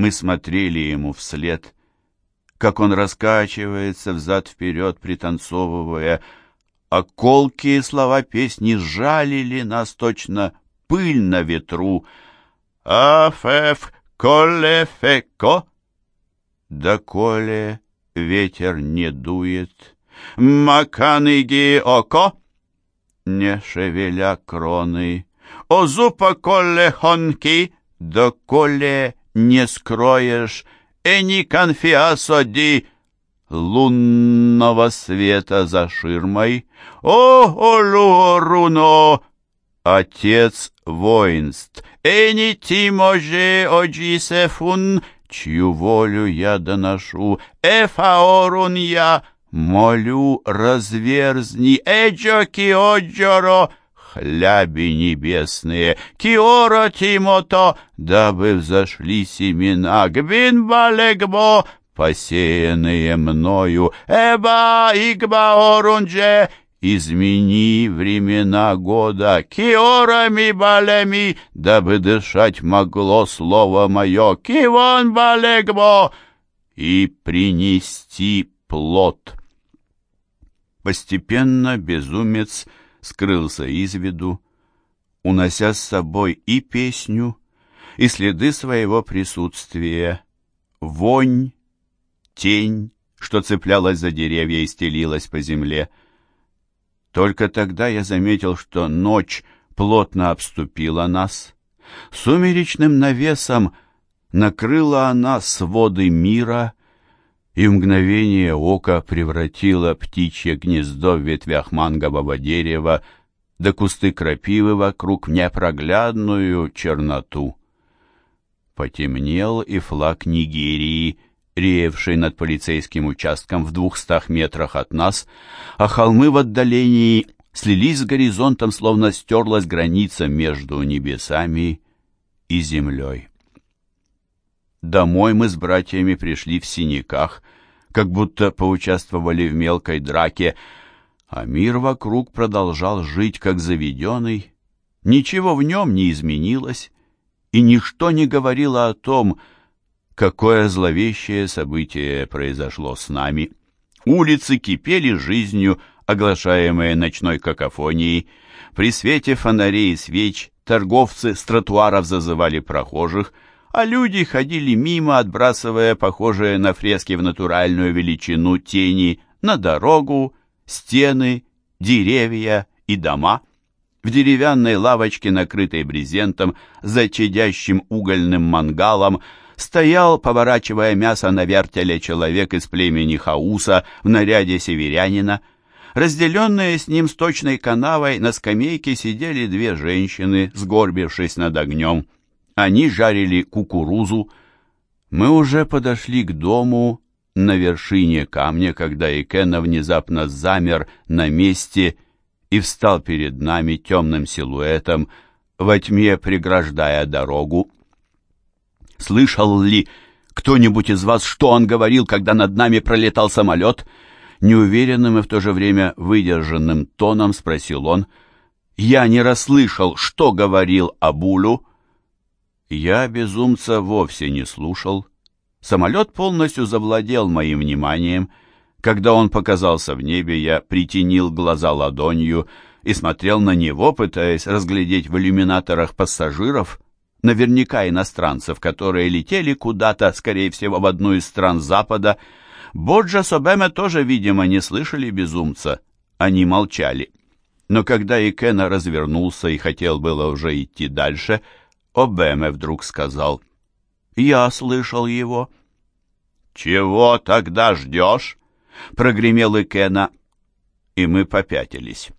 Мы смотрели ему вслед, как он раскачивается взад-вперед, пританцовывая, а колкие слова песни сжалили нас точно пыль на ветру. «Афеф коле феко!» «Да коле ветер не дует!» «Маканыги око!» Не шевеля кроны, «О зупа коле хонки!» «Да коле не скроешь!» «Эни конфиасоди!» лунного света за ширмой. О, Олуоруно, отец воинств, Эни Тиможе Оджисефун, чью волю я доношу, Эфаорун я, молю, разверзни, Эджо Киоджоро, хляби небесные, Киоро Тимото, дабы взошли семена, Гбинбалегбо, посеянные мною. Эба игба орунже, измени времена года, киорами балями, дабы дышать могло слово мое, кивон балегбо, и принести плод. Постепенно безумец скрылся из виду, унося с собой и песню, и следы своего присутствия, вонь, тень, что цеплялась за деревья и стелилась по земле. Только тогда я заметил, что ночь плотно обступила нас. Сумеречным навесом накрыла она своды мира и в мгновение ока превратила птичье гнездо в ветвях мангового дерева да кусты крапивы вокруг в непроглядную черноту. Потемнел и флаг Нигерии — реевшей над полицейским участком в двухстах метрах от нас, а холмы в отдалении слились с горизонтом, словно стерлась граница между небесами и землей. Домой мы с братьями пришли в синяках, как будто поучаствовали в мелкой драке, а мир вокруг продолжал жить, как заведенный. Ничего в нем не изменилось, и ничто не говорило о том, какое зловещее событие произошло с нами. Улицы кипели жизнью, оглашаемые ночной какофонией. При свете фонарей и свеч торговцы с тротуаров зазывали прохожих, а люди ходили мимо, отбрасывая похожие на фрески в натуральную величину тени на дорогу, стены, деревья и дома. В деревянной лавочке, накрытой брезентом, за чадящим угольным мангалом, стоял, поворачивая мясо на вертеле, человек из племени Хауса в наряде северянина. Разделенные с ним сточной канавой на скамейке сидели две женщины, сгорбившись над огнем. Они жарили кукурузу. Мы уже подошли к дому на вершине камня, когда Икена внезапно замер на месте и встал перед нами темным силуэтом, во тьме преграждая дорогу. Слышал ли кто-нибудь из вас, что он говорил, когда над нами пролетал самолет?» Неуверенным и в то же время выдержанным тоном спросил он. «Я не расслышал, что говорил Абулю». Я безумца вовсе не слушал. Самолет полностью завладел моим вниманием. Когда он показался в небе, я притенил глаза ладонью и смотрел на него, пытаясь разглядеть в иллюминаторах пассажиров наверняка иностранцев, которые летели куда-то, скорее всего, в одну из стран Запада. Боджа с Обеме тоже, видимо, не слышали безумца. Они молчали. Но когда Икена развернулся и хотел было уже идти дальше, Обеме вдруг сказал, «Я слышал его». «Чего тогда ждешь?» — прогремел Икена, и мы попятились.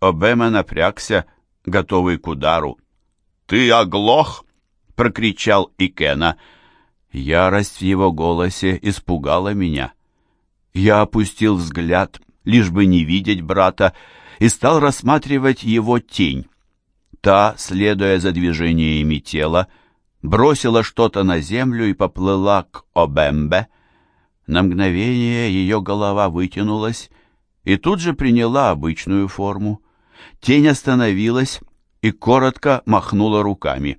Обеме напрягся, готовый к удару. «Ты оглох!» — прокричал Икена. Ярость в его голосе испугала меня. Я опустил взгляд, лишь бы не видеть брата, и стал рассматривать его тень. Та, следуя за движениями тела, бросила что-то на землю и поплыла к Обембе. На мгновение ее голова вытянулась и тут же приняла обычную форму. Тень остановилась и коротко махнула руками.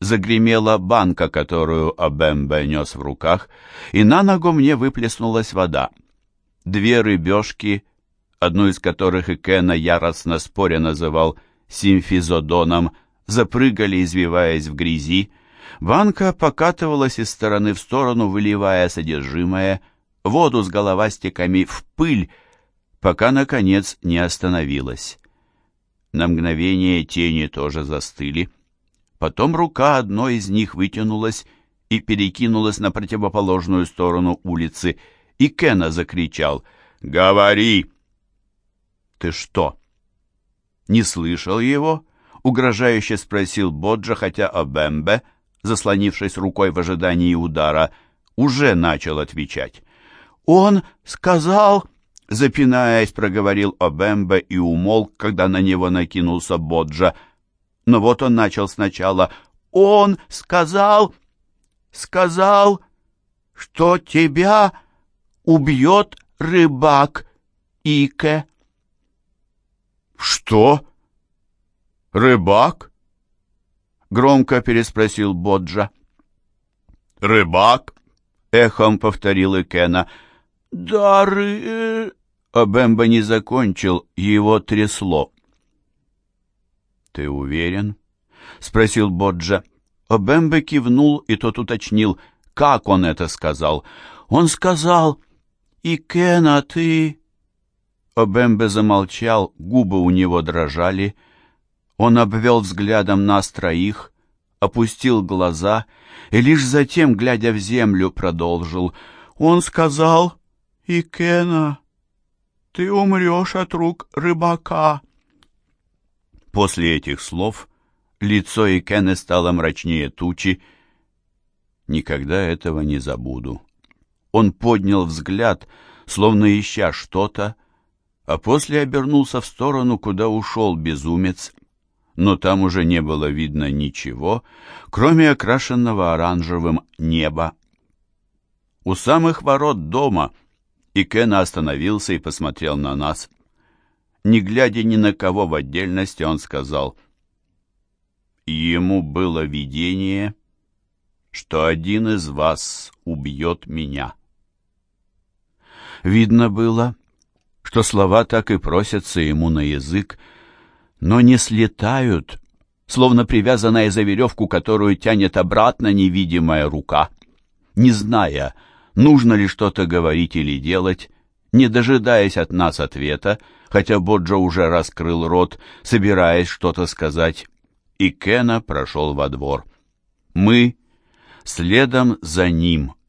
загремела банка, которую Абембе нес в руках, и на ногу мне выплеснулась вода. Две рыбешки, одну из которых и Кена яростно споря называл симфизодоном, запрыгали, извиваясь в грязи. Банка покатывалась из стороны в сторону, выливая содержимое, воду с головастиками в пыль, пока, наконец, не остановилась. На мгновение тени тоже застыли. Потом рука одной из них вытянулась и перекинулась на противоположную сторону улицы, и Кена закричал «Говори!» «Ты что?» «Не слышал его?» — угрожающе спросил Боджа, хотя Обембе, заслонившись рукой в ожидании удара, уже начал отвечать. «Он сказал...» запинаясь, проговорил Обембе и умолк, когда на него накинулся Боджа. Но вот он начал сначала. «Он сказал, сказал, что тебя убьет рыбак Ике». «Что? Рыбак?» — громко переспросил Боджа. «Рыбак?» — эхом повторил Икена. «Да, ры...» а Бэмбо не закончил, его трясло. «Ты уверен?» — спросил Боджа. Обембе кивнул, и тот уточнил, как он это сказал. «Он сказал, и Кена, ты...» Обембе замолчал, губы у него дрожали. Он обвел взглядом нас троих, опустил глаза и лишь затем, глядя в землю, продолжил. «Он сказал, и Кена...» ты умрешь от рук рыбака». После этих слов лицо Икены стало мрачнее тучи. Никогда этого не забуду. Он поднял взгляд, словно ища что-то, а после обернулся в сторону, куда ушел безумец, но там уже не было видно ничего, кроме окрашенного оранжевым неба. У самых ворот дома и остановился и посмотрел на нас. Не глядя ни на кого в отдельности, он сказал, «Ему было видение, что один из вас убьет меня». Видно было, что слова так и просятся ему на язык, но не слетают, словно привязанная за веревку, которую тянет обратно невидимая рука. Не зная, нужно ли что-то говорить или делать, не дожидаясь от нас ответа, хотя Боджо уже раскрыл рот, собираясь что-то сказать, и Кена прошел во двор. Мы следом за ним —